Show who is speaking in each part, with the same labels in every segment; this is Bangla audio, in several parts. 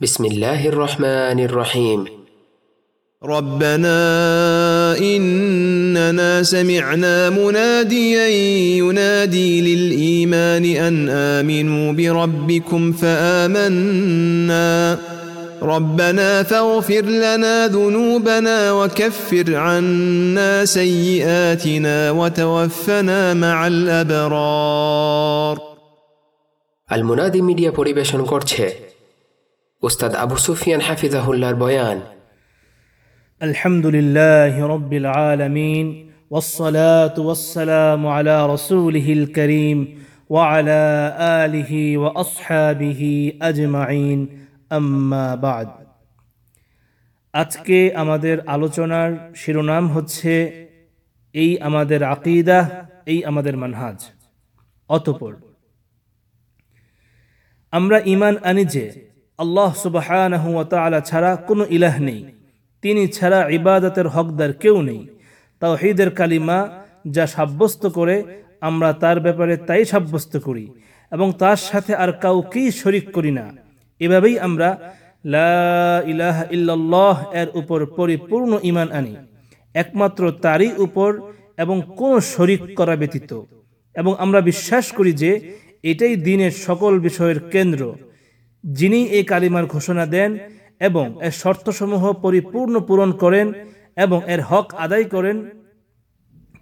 Speaker 1: بسم الله الرحمن الرحيم
Speaker 2: ربنا إننا سمعنا مناديا ينادي للإيمان أن آمنوا بربكم فآمنا ربنا فاغفر لنا ذنوبنا وكفر عنا سيئاتنا وتوفنا مع الأبرار
Speaker 1: المنادي মিডিয়া পরিবেশন করছে উস্তাদ আবু সুফিয়ান হাফিজাহুল্লাহর বয়ান
Speaker 3: الحمد لله رب العالمين والصلاة والسلام على رسوله الكريم وعلى آله وأصحابه أجمعين أما بعد আজকে আমাদের আলোচনার শিরোনাম হচ্ছে এই আমাদের আকিদা এই আমাদের মানহাজ অতপর আমরা ইমান আনি যে আল্লাহ ওয়া ছাড়া কোনো ইলাহ নেই। তিনি ছাড়া ইবাদতের হকদার কেউ নেই। তাওহীদের কালিমা যা সাব্যস্ত করে আমরা তার ব্যাপারে তাই সাব্যস্ত করি এবং তার সাথে আর কাউকেই শরিক করি না। এভাবেই আমরা লা ইলাহা এর উপর পরিপূর্ণ ইমান আনি। একমাত্র তারই উপর এবং কোনো শরিক করা ব্যতীত। এবং আমরা বিশ্বাস করি যে এটাই দিনের সকল বিষয়ের কেন্দ্র। যিনি এই কালিমার ঘোষণা দেন এবং এর শর্তসমূহ পরিপূর্ণ পূরণ করেন এবং এর হক আদায় করেন,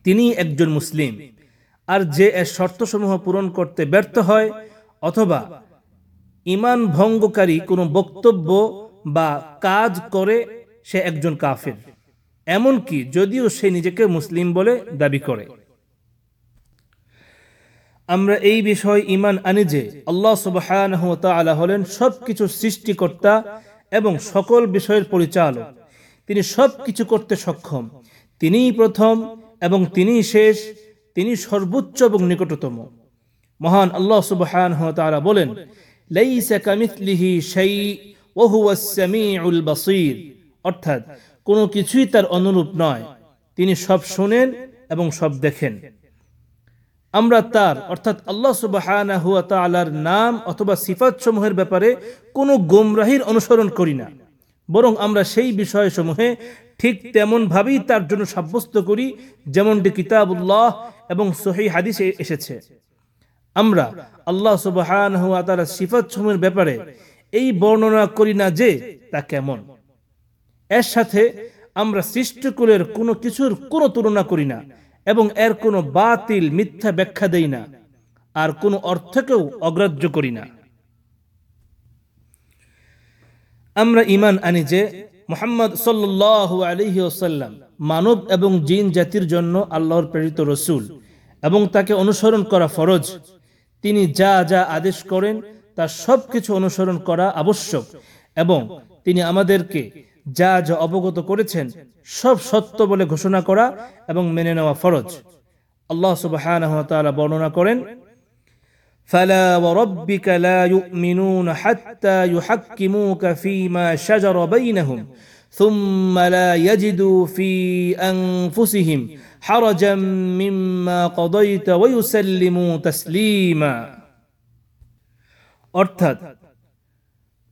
Speaker 3: তিনি একজন মুসলিম। আর যে এর শর্তসমূহ পূরণ করতে ব্যর্থ হয় অথবা ইমান ভঙ্গকারী কোনো বক্তব্য বা কাজ করে, সে একজন কাফের। এমনকি যদিও সে নিজেকে মুসলিম বলে দাবি করে। আমরা এই বিষয় ইমান আনি যে আল্লাহ সুবহানাহু ওয়া তাআলা হলেন সবকিছু সৃষ্টিকর্তা এবং সকল বিষয়ের পরিচালক। তিনি সব কিছু করতে সক্ষম। তিনিই প্রথম এবং তিনিই শেষ। তিনি সর্বোচ্চ এবং নিকটতম। মহান আল্লাহ সুবহানাহু ওয়া তাআলা বলেন বাসীর। অর্থাৎ কোনো কিছুই তার অনুরূপ নয়। তিনি সব শোনেন এবং সব দেখেন। আমরা তার, অর্থাৎ আল্লাহ সুবাহানা হুয়া তালার নাম অথবা সিফাত সমূহের ব্যাপারে কোনো গোমরাহির অনুসরণ করি না। বরং আমরা সেই বিষয়সমূহে ঠিক তেমনভাবেই তার জন্য সাব্যস্ত করি, যেমনটি কিতাবুল্লাহ এবং সহি হাদিসে এসেছে। আমরা আল্লাহ সুবাহান হুয়া তালার সিফাত সমূহের ব্যাপারে এই বর্ণনা করি না যে তা কেমন। এর সাথে আমরা সৃষ্টিকুলের কোনো কিছুর কোনো তুলনা করি না। এবং এর কোনো বাতিল, মিথ্যা ব্যাখ্যা দেই না, আর কোনো অর্থকেও অগ্রাহ্য করি না। আমরা ইমান আনি যে মোহাম্মদ সাল্লাহ আলহি ওসাল্লাম মানব এবং জিন জাতির জন্য আল্লাহর প্রেরিত রসুল এবং তাকে অনুসরণ করা ফরজ। তিনি যা যা আদেশ করেন, তা সব কিছু অনুসরণ করা আবশ্যক এবং তিনি আমাদেরকে যা যা অবগত করেছেন সব সত্য বলে ঘোষণা করা এবং মেনে নেওয়া ফরজ আল্লাহ সুবহানাহু ওয়া তাআলা বর্ণনা করেন فلا وربك لا يؤمنون حتى يحكموك فيما شجر بينهم ثم لا يجدوا في أنفسهم حرجا مما قضيت ويسلموا تسليما অর্থাৎ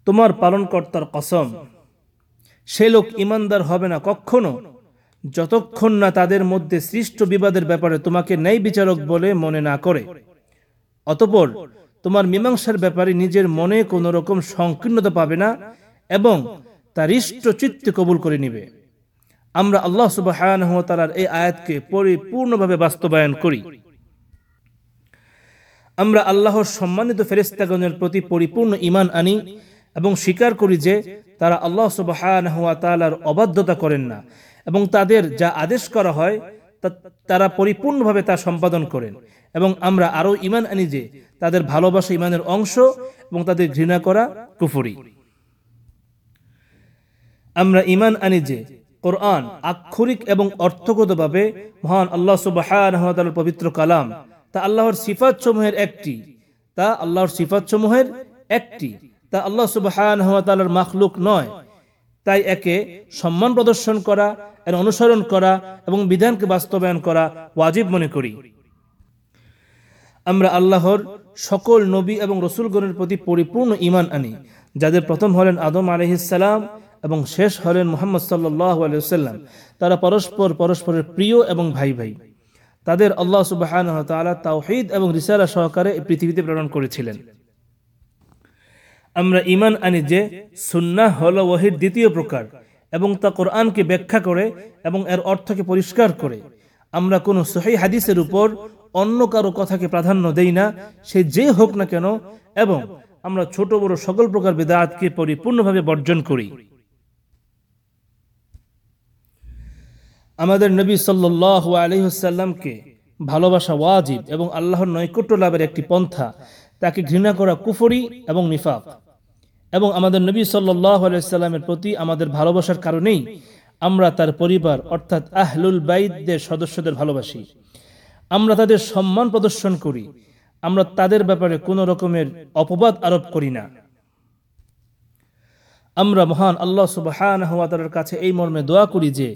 Speaker 3: তোমার পালনকর্তার কসম সে লোক ইমানদার হবে না, কখনো। যতক্ষণ না তাদের মধ্যে সৃষ্ট বিবাদের ব্যাপারে তোমাকে ন্যায় বিচারক বলে মনে না করে। অতপর তোমার মীমাংসার ব্যাপারে নিজের মনে কোন রকম সংকীর্ণতা পাবে না এবং তার ইষ্ট চিত্তে কবুল করে নিবে। আমরা আল্লাহ সুবাহ তালার এই আয়াতকে পরিপূর্ণভাবে বাস্তবায়ন করি। আমরা আল্লাহর সম্মানিত ফেরেস্তাগণের প্রতি পরিপূর্ণ ইমান আনি এবং স্বীকার করি যে তারা আল্লাহ সুবাহ তালার অবাধ্যতা করেন না এবং তাদের যা আদেশ করা হয় তারা পরিপূর্ণভাবে তা সম্পাদন করেন এবং আমরা আরও ইমান আনি যে তাদের ভালোবাসা ইমানের অংশ এবং তাদের ঘৃণা করা কুফরি। আমরা ইমান আনি যে কোরআন আক্ষরিক এবং অর্থগতভাবে মহান আল্লাহ সুবাহ পবিত্র কালাম, তা আল্লাহর সিফাত সমূহের একটি, তা আল্লাহর সিফাত সমূহের একটি। তা আল্লাহ তালার মাখলুক নয়। তাই একে সম্মান প্রদর্শন করা, এর অনুসরণ করা এবং বিধানকে বাস্তবায়ন করা ওয়াজিব মনে করি। আমরা আল্লাহর সকল নবী এবং রসুলগণের প্রতি পরিপূর্ণ ইমান আনি, যাদের প্রথম হলেন আদম আলহিসাল্লাম এবং শেষ হলেন মোহাম্মদ আলাইসাল্লাম তারা পরস্পর পরস্পরের প্রিয় এবং ভাই ভাই তাদের আল্লাহ সুবাহ তালা তাওহিদ এবং রিসালা সহকারে পৃথিবীতে প্রেরণ করেছিলেন। আমরা ইমান আনি যে সুন্নাহ হল ওহির দ্বিতীয় প্রকার এবং তা কোরআনকে ব্যাখ্যা করে এবং এর অর্থকে পরিষ্কার করে। আমরা কোনো সহি হাদিসের উপর অন্য কারও কথাকে প্রাধান্য দেই না, সে যে হোক না কেন, এবং আমরা ছোট বড় সকল প্রকার বেদাতকে পরিপূর্ণভাবে বর্জন করি। আমাদের নবী সাল্লাহ আলহিহাল্লামকে ভালোবাসা ওয়াজিব এবং আল্লাহর নৈকট্য লাভের একটি পন্থা, তাকে ঘৃণা করা কুফরি এবং নিফাক। এবং আমাদের নবী সাল্লাহ আলাইসাল্লামের প্রতি আমাদের ভালোবাসার কারণেই আমরা তার পরিবার, অর্থাৎ আহলুল বাইদদের সদস্যদের ভালোবাসি। আমরা তাদের সম্মান প্রদর্শন করি। আমরা তাদের ব্যাপারে কোনো রকমের অপবাদ আরোপ করি না। আমরা মহান আল্লাহ সুবাহান হওয়াতার কাছে এই মর্মে দোয়া করি যে,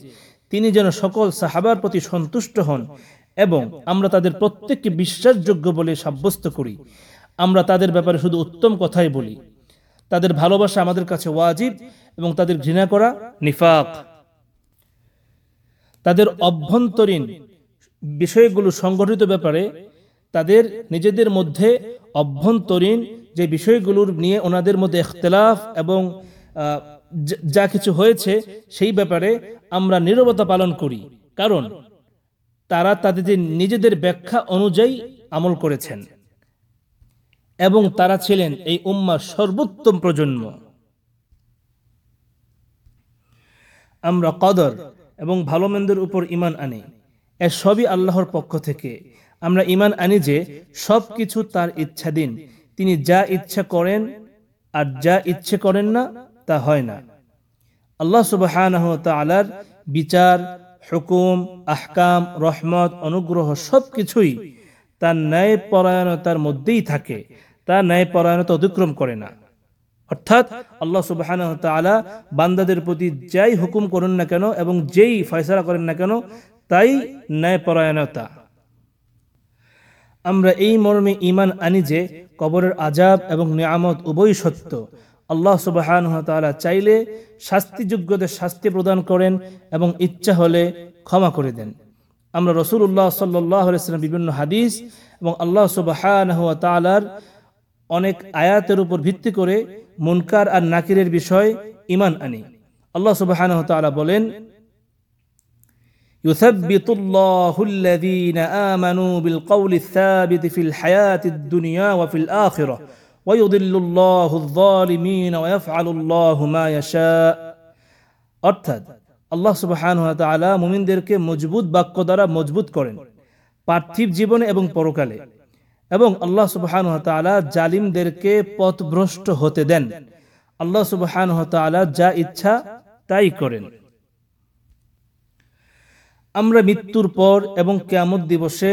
Speaker 3: তিনি যেন সকল সাহাবার প্রতি সন্তুষ্ট হন এবং আমরা তাদের প্রত্যেককে বিশ্বাসযোগ্য বলে সাব্যস্ত করি। আমরা তাদের ব্যাপারে শুধু উত্তম কথাই বলি। তাদের ভালোবাসা আমাদের কাছে ওয়াজিব এবং তাদের ঘৃণা করা নিফাক। তাদের অভ্যন্তরীণ বিষয়গুলো সংগঠিত ব্যাপারে তাদের নিজেদের মধ্যে অভ্যন্তরীণ যে বিষয়গুলোর নিয়ে ওনাদের মধ্যে এখতলাফ এবং যা কিছু হয়েছে সেই ব্যাপারে আমরা নিরবতা পালন করি। কারণ তারা তাদের নিজেদের ব্যাখ্যা অনুযায়ী আমল করেছেন। এবং তারা ছিলেন এই উম্মার সর্বোত্তম প্রজন্ম। আমরা কদর এবং ভালো মন্দের উপর ইমান আনি। এর সবই আল্লাহর পক্ষ থেকে। আমরা ইমান আনি যে সব কিছু তার ইচ্ছাধীন তিনি যা ইচ্ছা করেন আর যা ইচ্ছে করেন না, তা হয় না। আল্লাহ সুবাহ তালার বিচার, হুকুম, আহকাম, রহমত, অনুগ্রহ সব কিছুই তার ন্যায় পরায়ণতার মধ্যেই থাকে। তা ন্যায় পরায়ণতা অতিক্রম করে না। অর্থাৎ আল্লাহ সুবাহ বান্দাদের প্রতি যাই হুকুম করুন না কেন এবং যেই ফয়সলা করেন না কেন, তাই ন্যায় পরায়ণতা আমরা এই মর্মে ইমান আনি যে কবরের আজাব এবং নিয়ামত উভয় সত্য। আল্লাহ সুবাহান তালা চাইলে শাস্তিযোগ্যদের শাস্তি প্রদান করেন এবং ইচ্ছা হলে ক্ষমা করে দেন। আমরা রসুল্লাহ সাল্লাম বিভিন্ন হাদিস এবং আল্লাহ সুবাহান তালার অনেক আয়াতের উপর ভিত্তি করে মুনকার আর নাকিরের বিষয় ইমান আনি আল্লাহ সুবাহান তালা বলেন يثبت الله الذين آمنوا بالقول الثابت في الحياة الدنيا وفي الآخرة ويضل الله الظالمين ويفعل الله ما يشاء অর্থাৎ আল্লাহ সুবহান তাআলা মুমিনদেরকে মজবুত বাক্য দ্বারা মজবুত করেন পার্থিব জীবনে এবং পরকালে। এবং আল্লাহ সুবহান তাআলা জালিমদেরকে পথভ্রষ্ট হতে দেন। আল্লাহ সুবহান তাআলা যা ইচ্ছা তাই করেন। আমরা মৃত্যুর পর এবং কেয়ামত দিবসে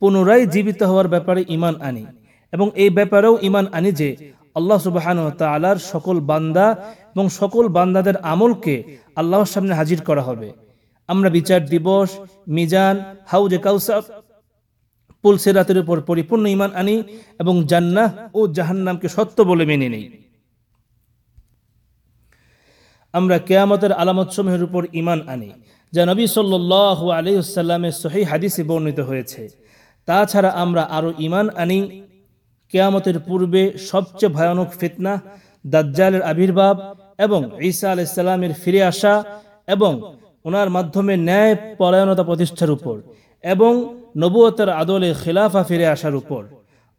Speaker 3: পুনরায় জীবিত হওয়ার ব্যাপারে ইমান আনি এবং এই ব্যাপারেও ইমান আনি যে আল্লাহ সুবাহান তালার সকল বান্দা এবং সকল বান্দাদের আমলকে আল্লাহর সামনে হাজির করা হবে। আমরা বিচার দিবস, মিজান, হাউজে কাউসাফ পুলসেরাতের উপর পরিপূর্ণ ইমান আনি এবং জান্নাহ ও জাহান্নামকে সত্য বলে মেনে নেই। আমরা কেয়ামতের আলামতসমূহের উপর ইমান আনি, যা নবী সাল্লাহ আলহিসাল্লামের সহি হাদিসে বর্ণিত হয়েছে। তাছাড়া আমরা আরও ইমান আনি কেয়ামতের পূর্বে সবচেয়ে ভয়ানক ফিতনা, দাজ্জালের আবির্ভাব এবং ঈসা আলাইসাল্লামের ফিরে আসা এবং ওনার মাধ্যমে ন্যায় পরায়ণতা প্রতিষ্ঠার উপর এবং নবুয়তের আদলে খিলাফা ফিরে আসার উপর।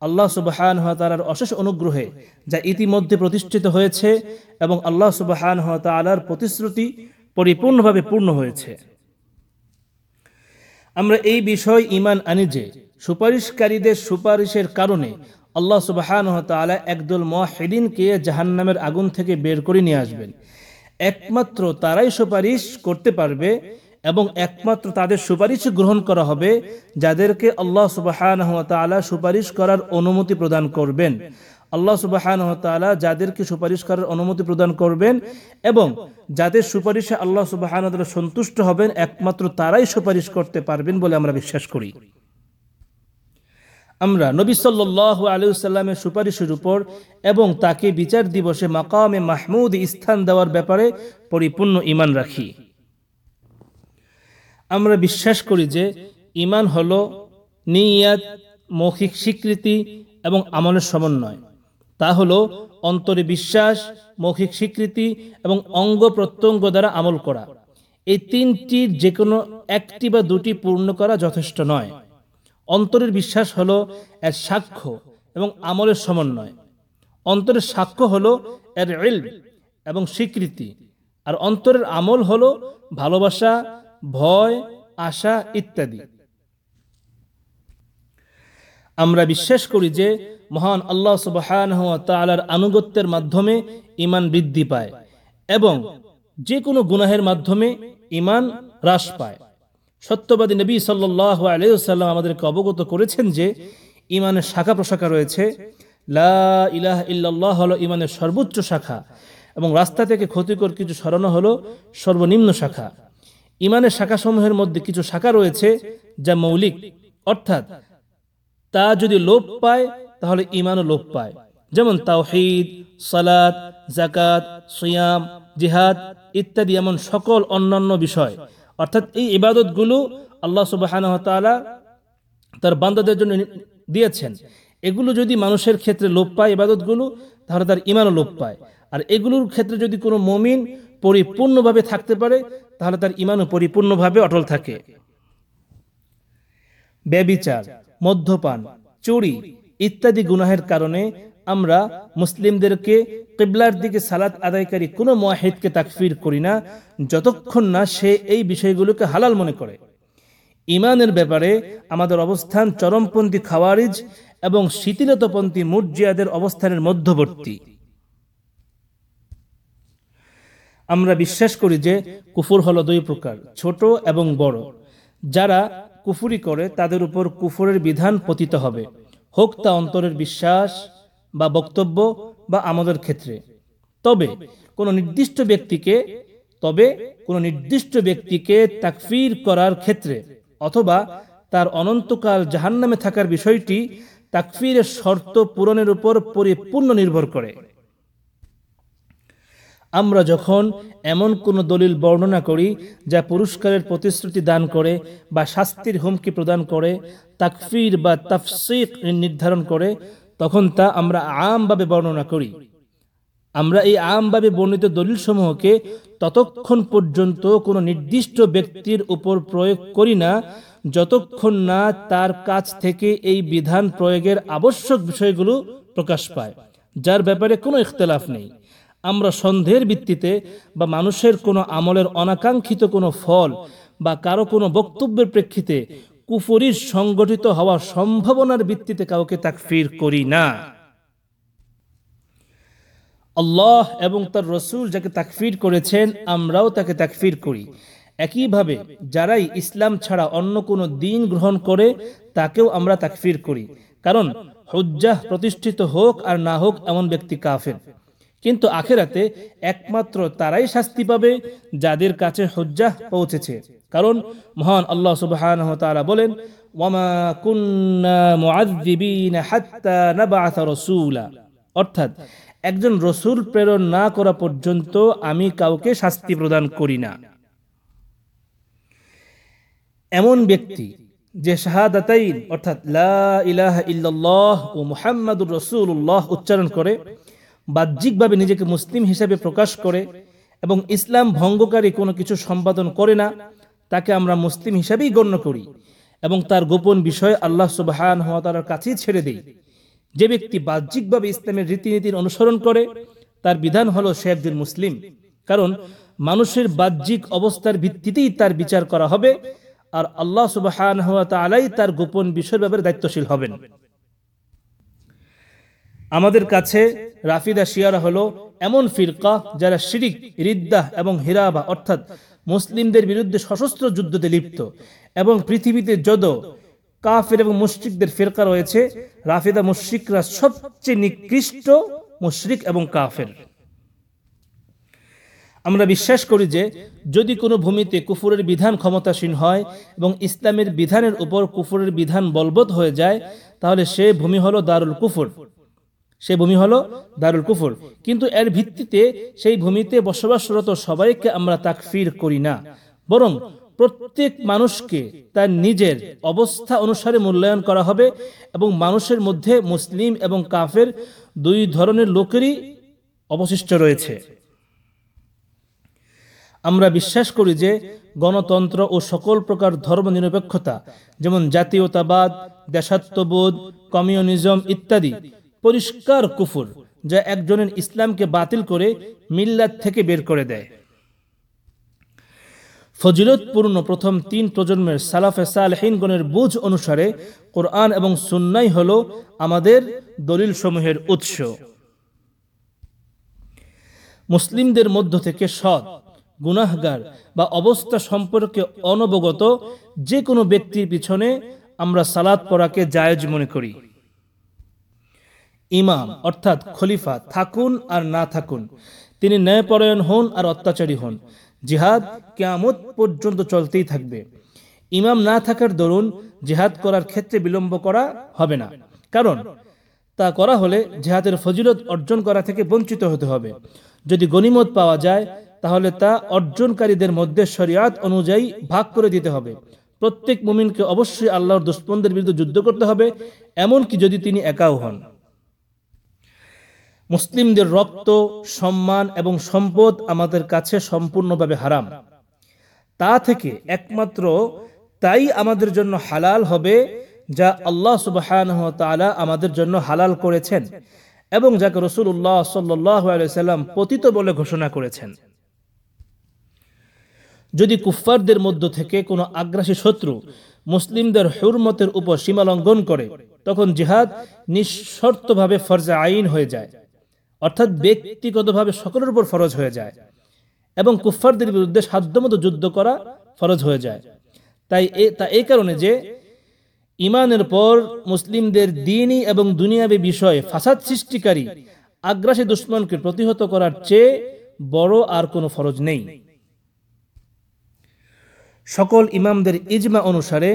Speaker 3: আল্লাহ সুবাহান তালার অশেষ অনুগ্রহে যা ইতিমধ্যে প্রতিষ্ঠিত হয়েছে এবং আল্লাহ সুবাহান তালার প্রতিশ্রুতি পরিপূর্ণভাবে পূর্ণ হয়েছে। আমরা এই বিষয় ইমান আনি যে সুপারিশকারীদের সুপারিশের কারণে আল্লাহ সুবাহান তালা একদল মহিদিনকে জাহান্নামের আগুন থেকে বের করে নিয়ে আসবেন। একমাত্র তারাই সুপারিশ করতে পারবে এবং একমাত্র তাদের সুপারিশ গ্রহণ করা হবে, যাদেরকে আল্লাহ সুবাহান তালা সুপারিশ করার অনুমতি প্রদান করবেন। আল্লাহ সুবাহান যাদেরকে সুপারিশ করার অনুমতি প্রদান করবেন এবং যাদের সুপারিশে আল্লাহ সুবাহান সন্তুষ্ট হবেন, একমাত্র তারাই সুপারিশ করতে পারবেন বলে আমরা বিশ্বাস করি। আমরা নবী সাল্লাহ আলুসাল্লামের সুপারিশের উপর এবং তাকে বিচার দিবসে মাকামে মাহমুদ স্থান দেওয়ার ব্যাপারে পরিপূর্ণ ইমান রাখি। আমরা বিশ্বাস করি যে ইমান হল নিয়াত, মৌখিক স্বীকৃতি এবং আমলের সমন্বয়। তা হল অন্তরে বিশ্বাস, মৌখিক স্বীকৃতি এবং অঙ্গ প্রত্যঙ্গ দ্বারা আমল করা। এই তিনটির যে কোনো একটি বা দুটি পূর্ণ করা যথেষ্ট নয়। অন্তরের বিশ্বাস হলো এর সাক্ষ্য এবং আমলের সমন্বয়। অন্তরের সাক্ষ্য হলো এর এল এবং স্বীকৃতি। আর অন্তরের আমল হলো ভালোবাসা, ভয়, আশা ইত্যাদি। আমরা বিশ্বাস করি যে মহান আল্লাহ সুবাহান তালার আনুগত্যের মাধ্যমে ইমান বৃদ্ধি পায় এবং যে কোনো গুনাহের মাধ্যমে ইমান হ্রাস পায়। সত্যবাদী নবী সাল্লাহ আলাইসাল্লাম আমাদেরকে অবগত করেছেন যে ইমানের শাখা প্রশাখা রয়েছে। লা ইলাহ ইল্লাল্লাহ হলো ইমানের সর্বোচ্চ শাখা এবং রাস্তা থেকে ক্ষতিকর কিছু সরানো হলো সর্বনিম্ন শাখা। ইমানের শাখাসমূহের মধ্যে কিছু শাখা রয়েছে যা মৌলিক, অর্থাৎ তা যদি লোপ পায়, তাহলে ইমানও লোপ পায়। যেমন তাওহিদ, সালাত জাকাত সিয়াম, জিহাদ ইত্যাদি এমন সকল অন্যান্য বিষয়। অর্থাৎ এই ইবাদতগুলো আল্লাহ সুবাহান তার বান্দাদের জন্য দিয়েছেন। এগুলো যদি মানুষের ক্ষেত্রে লোপ পায় ইবাদতগুলো, তাহলে তার ইমানও লোপ পায়। আর এগুলোর ক্ষেত্রে যদি কোনো মমিন পরিপূর্ণভাবে থাকতে পারে, তাহলে তার ইমানও পরিপূর্ণভাবে অটল থাকে। ব্যবিচার, মদ্যপান, চুরি ইত্যাদি গুনাহের কারণে আমরা মুসলিমদেরকে কিবলার দিকে সালাত আদায়কারী কোনো মোয়াহিদকে তাকফির করি না, যতক্ষণ না সে এই বিষয়গুলোকে হালাল মনে করে। ইমানের ব্যাপারে আমাদের অবস্থান চরমপন্থী খাওয়ারিজ এবং শিথিলতপন্থী মুরজিয়াদের অবস্থানের মধ্যবর্তী। আমরা বিশ্বাস করি যে কুফুর হলো দুই প্রকার, ছোট এবং বড়। যারা কুফুরি করে তাদের উপর কুফুরের বিধান পতিত হবে। হোক তা অন্তরের বিশ্বাস বা বক্তব্য বা আমাদের ক্ষেত্রে। তবে কোনো নির্দিষ্ট ব্যক্তিকে, তবে কোনো নির্দিষ্ট ব্যক্তিকে তাকফির করার ক্ষেত্রে অথবা তার অনন্তকাল জাহান্নামে থাকার বিষয়টি তাকফিরের শর্ত পূরণের উপর পরিপূর্ণ নির্ভর করে। আমরা যখন এমন কোনো দলিল বর্ণনা করি যা পুরস্কারের প্রতিশ্রুতি দান করে বা শাস্তির হুমকি প্রদান করে, তাকফির বা তাফসিক নির্ধারণ করে তখন তা আমরা আমভাবে বর্ণনা করি। আমরা এই আমভাবে বর্ণিত দলিলসমূহকে ততক্ষণ পর্যন্ত কোনো নির্দিষ্ট ব্যক্তির উপর প্রয়োগ করি না, যতক্ষণ না তার কাছ থেকে এই বিধান প্রয়োগের আবশ্যক বিষয়গুলো প্রকাশ পায়, যার ব্যাপারে কোনো ইখতলাফ নেই। আমরা সন্দেহের ভিত্তিতে বা মানুষের কোনো আমলের অনাকাঙ্ক্ষিত কোনো ফল বা কারও কোনো বক্তব্যের প্রেক্ষিতে কুফরির সংগঠিত হওয়ার সম্ভাবনার ভিত্তিতে কাউকে তাকফির করি না। আল্লাহ এবং তার রসুল যাকে তাকফির করেছেন, আমরাও তাকে তাকফির করি। একইভাবে যারাই ইসলাম ছাড়া অন্য কোনো দিন গ্রহণ করে, তাকেও আমরা তাকফির করি। কারণ হজ্জাহ প্রতিষ্ঠিত হোক আর না হোক, এমন ব্যক্তি কাফের। কিন্তু আখেরাতে একমাত্র তারাই শাস্তি পাবে যাদের কাছে হজ্জাহ পৌঁছেছে। কারণ মহান আল্লাহ সুবহান বলেন অর্থাৎ, একজন রসুল প্রেরণ না করা পর্যন্ত আমি কাউকে শাস্তি প্রদান করি না। এমন ব্যক্তি যে শাহাদাতাইন, অর্থাৎ লা ইলাহা ইল্লাল্লাহ ও মুহাম্মাদুর রসুল্লাহ উচ্চারণ করে বাহ্যিকভাবে নিজেকে মুসলিম হিসেবে প্রকাশ করে এবং ইসলাম ভঙ্গকারী কোনো কিছু সম্পাদন করে না, তাকে আমরা মুসলিম হিসাবেই গণ্য করি এবং তার গোপন বিষয় আল্লাহ সুবাহান হওয়া তার কাছেই ছেড়ে দেই। যে ব্যক্তি বাহ্যিকভাবে ইসলামের রীতিনীতির অনুসরণ করে, তার বিধান হলো সে একজন মুসলিম। কারণ মানুষের বাহ্যিক অবস্থার ভিত্তিতেই তার বিচার করা হবে আর আল্লাহ সুবাহান হওয়া তালাই তার গোপন বিষয়ের ব্যাপারে দায়িত্বশীল হবেন। আমাদের কাছে রাফিদা শিয়ারা হলো এমন ফিরকা যারা শিরিক রিদ্দাহ এবং হিরাবা, অর্থাৎ মুসলিমদের বিরুদ্ধে সশস্ত্র যুদ্ধতে লিপ্ত। এবং পৃথিবীতে যদ কাফের এবং মুশ্রিকদের ফিরকা রয়েছে, রাফিদা মুশ্রিকরা সবচেয়ে নিকৃষ্ট মুশ্রিক এবং কাফের। আমরা বিশ্বাস করি যে যদি কোনো ভূমিতে কুফুরের বিধান ক্ষমতাসীন হয় এবং ইসলামের বিধানের উপর কুফুরের বিধান বলবৎ হয়ে যায়, তাহলে সে ভূমি হলো দারুল কুফুর। সে ভূমি হলো দারুল কুফুর। কিন্তু এর ভিত্তিতে সেই ভূমিতে বসবাসরত সবাইকে আমরা তাকফির করি না। বরং প্রত্যেক মানুষকে তার নিজের অবস্থা অনুসারে মূল্যায়ন করা হবে এবং মানুষের মধ্যে মুসলিম এবং কাফের দুই ধরনের লোকেরই অবশিষ্ট রয়েছে। আমরা বিশ্বাস করি যে গণতন্ত্র ও সকল প্রকার ধর্মনিরপেক্ষতা, যেমন জাতীয়তাবাদ, দেশাত্মবোধ, কমিউনিজম ইত্যাদি পরিষ্কার কুফুর, যা একজনের ইসলামকে বাতিল করে মিল্লাত থেকে বের করে দেয়। ফজিলতপূর্ণ প্রথম তিন প্রজন্মের সালাফে সালহীনগণের বুঝ অনুসারে কোরআন এবং সুন্নাই হল আমাদের দলিল সমূহের উৎস। মুসলিমদের মধ্য থেকে সৎ, গুনাহগার বা অবস্থা সম্পর্কে অনবগত যে কোনো ব্যক্তির পিছনে আমরা সালাদ পড়াকে জায়েজ মনে করি। ইমাম, অর্থাৎ খলিফা, থাকুন আর না থাকুন। তিনি ন্যায়পরায়ণ হন আর অত্যাচারী হন। জিহাদ কেয়ামত পর্যন্ত চলতেই থাকবে। ইমাম না থাকার দরুন জিহাদ করার ক্ষেত্রে বিলম্ব করা হবে না। কারণ তা করা হলে জেহাদের ফজিলত অর্জন করা থেকে বঞ্চিত হতে হবে। যদি গনিমত পাওয়া যায়, তাহলে তা অর্জনকারীদের মধ্যে শরিয়াত অনুযায়ী ভাগ করে দিতে হবে। প্রত্যেক মুমিনকে অবশ্যই আল্লাহর দুশ্মনদের বিরুদ্ধে যুদ্ধ করতে হবে, এমনকি যদি তিনি একাও হন। মুসলিমদের রক্ত, সম্মান এবং সম্পদ আমাদের কাছে সম্পূর্ণভাবে হারাম। তা থেকে একমাত্র তাই আমাদের জন্য হালাল হবে, যা আল্লাহ সুবাহ আমাদের জন্য হালাল করেছেন এবং যাকে রসুল্লাহ সাল্লাম পতিত বলে ঘোষণা করেছেন। যদি কুফফারদের মধ্য থেকে কোনো আগ্রাসী শত্রু মুসলিমদের হুরমতের উপর সীমা লঙ্ঘন করে, তখন জিহাদ নিঃশর্তভাবে ফরজা আইন হয়ে যায়। অর্থাৎ ব্যক্তিগতভাবে সকলের উপর ফরজ হয়ে যায় এবং কুফফারদের বিরুদ্ধে সাধ্যমতো যুদ্ধ করা ফরজ হয়ে যায়। তাই তা এই কারণে যে ইমানের পর মুসলিমদের দিনই এবং দুনিয়াবী বিষয়ে ফাসাদ সৃষ্টিকারী আগ্রাসী দুশ্মনকে প্রতিহত করার চেয়ে বড় আর কোনো ফরজ নেই। সকল ইমামদের ইজমা অনুসারে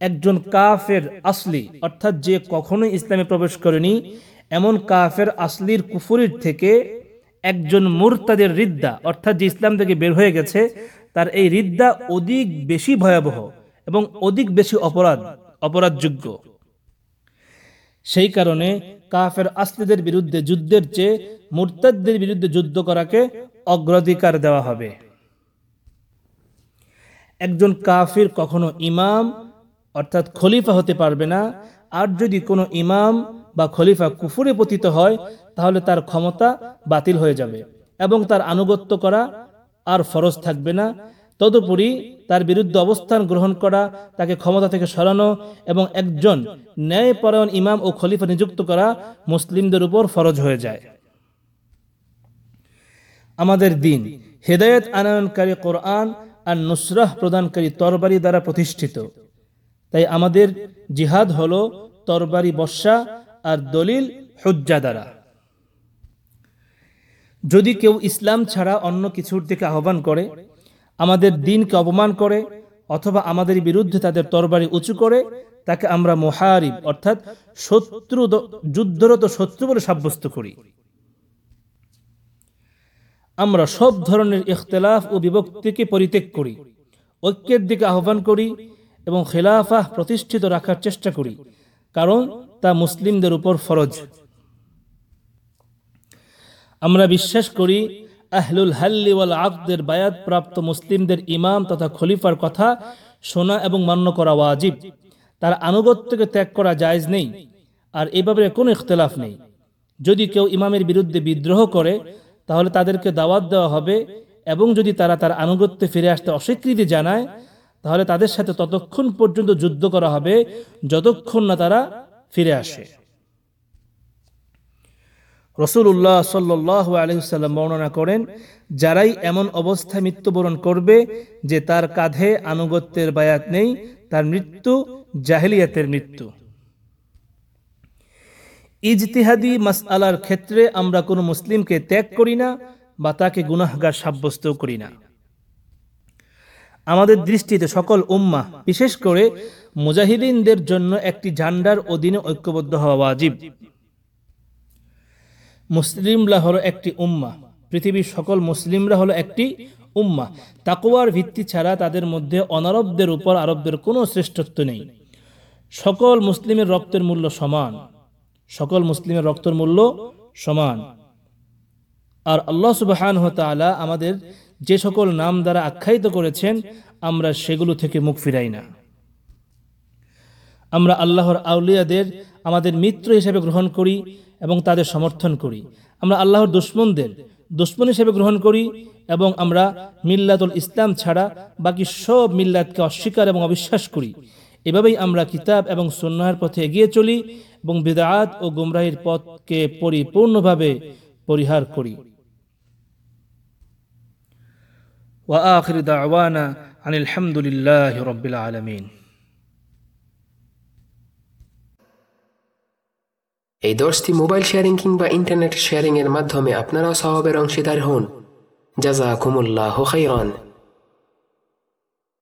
Speaker 3: একজন কাফের আসলি, অর্থাৎ যে কখনোই ইসলামে প্রবেশ করেনি এমন কাফের আসলির কুফুরির থেকে একজন মুরতাদের রিদ্দা, অর্থাৎ যে ইসলাম থেকে বের হয়ে গেছে, তার এই রিদ্দা অধিক বেশি ভয়াবহ এবং অধিক বেশি অপরাধ, অপরাধযোগ্য। সেই কারণে কাফের আসলিদের বিরুদ্ধে যুদ্ধের চেয়ে মুরতাদদের বিরুদ্ধে যুদ্ধ করাকে অগ্রাধিকার দেওয়া হবে। একজন কাফির কখনো ইমাম, অর্থাৎ খলিফা হতে পারবে না, আর যদি কোনো ইমাম বা খলিফা কুফুরে পতিত হয়, তাহলে তার ক্ষমতা বাতিল হয়ে যাবে এবং তার আনুগত্য করা আর ফরজ থাকবে না। তদুপরি তার বিরুদ্ধে অবস্থান গ্রহণ করা, তাকে ক্ষমতা থেকে সরানো এবং একজন ন্যায়পরায়ণ ইমাম ও খলিফা নিযুক্ত করা মুসলিমদের উপর ফরজ হয়ে যায়। আমাদের দিন হেদায়ত আনয়নকারী কোরআন আর নুসরাহ প্রদানকারী তরবারি দ্বারা প্রতিষ্ঠিত। তাই আমাদের জিহাদ হল তরবারি বর্ষা আর দলিল হজ্জা দ্বারা। যদি কেউ ইসলাম ছাড়া অন্য কিছুর দিকে আহ্বান করে, আমাদের দিনকে অপমান করে, অথবা আমাদের বিরুদ্ধে তাদের তরবারি উঁচু করে, তাকে আমরা মোহারিব, অর্থাৎ শত্রু যুদ্ধরত শত্রু বলে সাব্যস্ত করি। আমরা সব ধরনের ইখতলাফ ও বিভক্তিকে পরিত্যাগ করি, ঐক্যের দিকে আহ্বান করি এবং খেলাফাহ প্রতিষ্ঠিত রাখার চেষ্টা করি। কারণ তা মুসলিমদের উপর ফরজ। আমরা বিশ্বাস করি, আহলুল হাল্লি ওয়াল আকদের বায়াত প্রাপ্ত মুসলিমদের ইমাম তথা খলিফার কথা শোনা এবং মান্য করা ওয়াজিব। তার আনুগত্যকে ত্যাগ করা জায়জ নেই, আর এ ব্যাপারে কোনো ইখতলাফ নেই। যদি কেউ ইমামের বিরুদ্ধে বিদ্রোহ করে, তাহলে তাদেরকে দাওয়াত দেওয়া হবে এবং যদি তারা তার আনুগত্যে ফিরে আসতে অস্বীকৃতি জানায়, তাহলে তাদের সাথে ততক্ষণ পর্যন্ত যুদ্ধ করা হবে, যতক্ষণ না তারা ফিরে আসে। রসুল্লাহ সাল্লাহ আলহিসাল্লাম বর্ণনা করেন, যারাই এমন অবস্থায় মৃত্যুবরণ করবে যে তার কাঁধে আনুগত্যের বায়াত নেই, তার মৃত্যু জাহেলিয়াতের মৃত্যু। ইজতিহাদি মাস আলার ক্ষেত্রে আমরা কোনো মুসলিমকে ত্যাগ করি না বা তাকে গুনাহগার সাব্যস্তও করি না। আমাদের দৃষ্টিতে সকল উম্মা বিশেষ করে মুজাহিদিনদের জন্য একটি ঝান্ডার অধীনে ঐক্যবদ্ধ হওয়া ওয়াজিব। মুসলিমরা হলো একটি উম্মা পৃথিবীর সকল মুসলিমরা হলো একটি উম্মা তাকুয়ার ভিত্তি ছাড়া তাদের মধ্যে অনারবদের উপর আরবদের কোনো শ্রেষ্ঠত্ব নেই। সকল মুসলিমের রক্তের মূল্য সমান। সকল মুসলিমের রক্তের মূল্য সমান। আর আল্লাহ সুবাহান তাআলা আমাদের যে সকল নাম দ্বারা আখ্যায়িত করেছেন, আমরা সেগুলো থেকে মুখ ফিরাই না। আমরা আল্লাহর আউলিয়াদের আমাদের মিত্র হিসেবে গ্রহণ করি এবং তাদের সমর্থন করি। আমরা আল্লাহর দুশ্মনদের, দুশ্মন হিসেবে গ্রহণ করি এবং আমরা মিল্লাতুল ইসলাম ছাড়া বাকি সব মিল্লাতকে অস্বীকার এবং অবিশ্বাস করি। এভাবেই আমরা কিতাব এবং সন্ন্যাহের পথে এগিয়ে চলি এবং বিদাত ও গুমরাহির পথকে পরিপূর্ণভাবে পরিহার করি। وآخر دعوانا عن الحمد لله رب العالمين
Speaker 1: এই দশটি মোবাইল শেয়ারিং কিংবা ইন্টারনেট শেয়ারিং এর মাধ্যমে আপনারাও স্বভাবের অংশীদার হন জাজা কুমুল্লাহ খাইরান